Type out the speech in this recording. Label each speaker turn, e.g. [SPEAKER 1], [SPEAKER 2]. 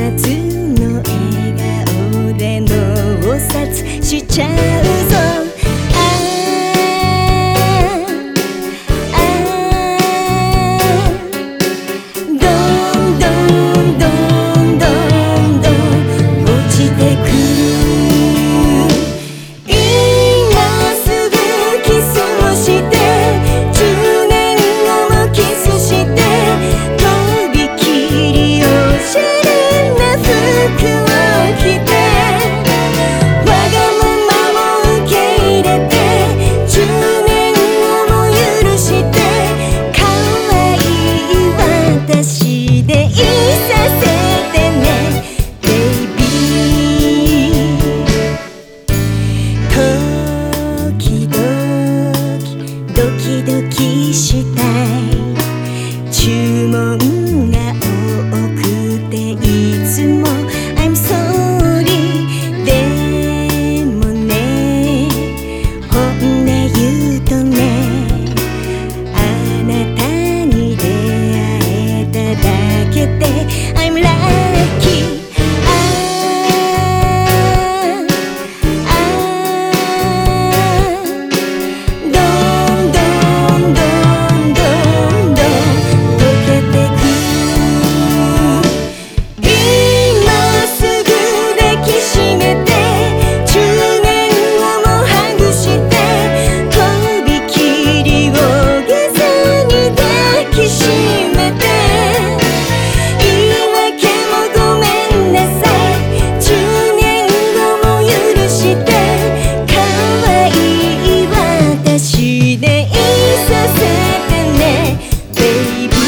[SPEAKER 1] 冊の笑顔で脳殺しちゃう nắng させてねベイビー。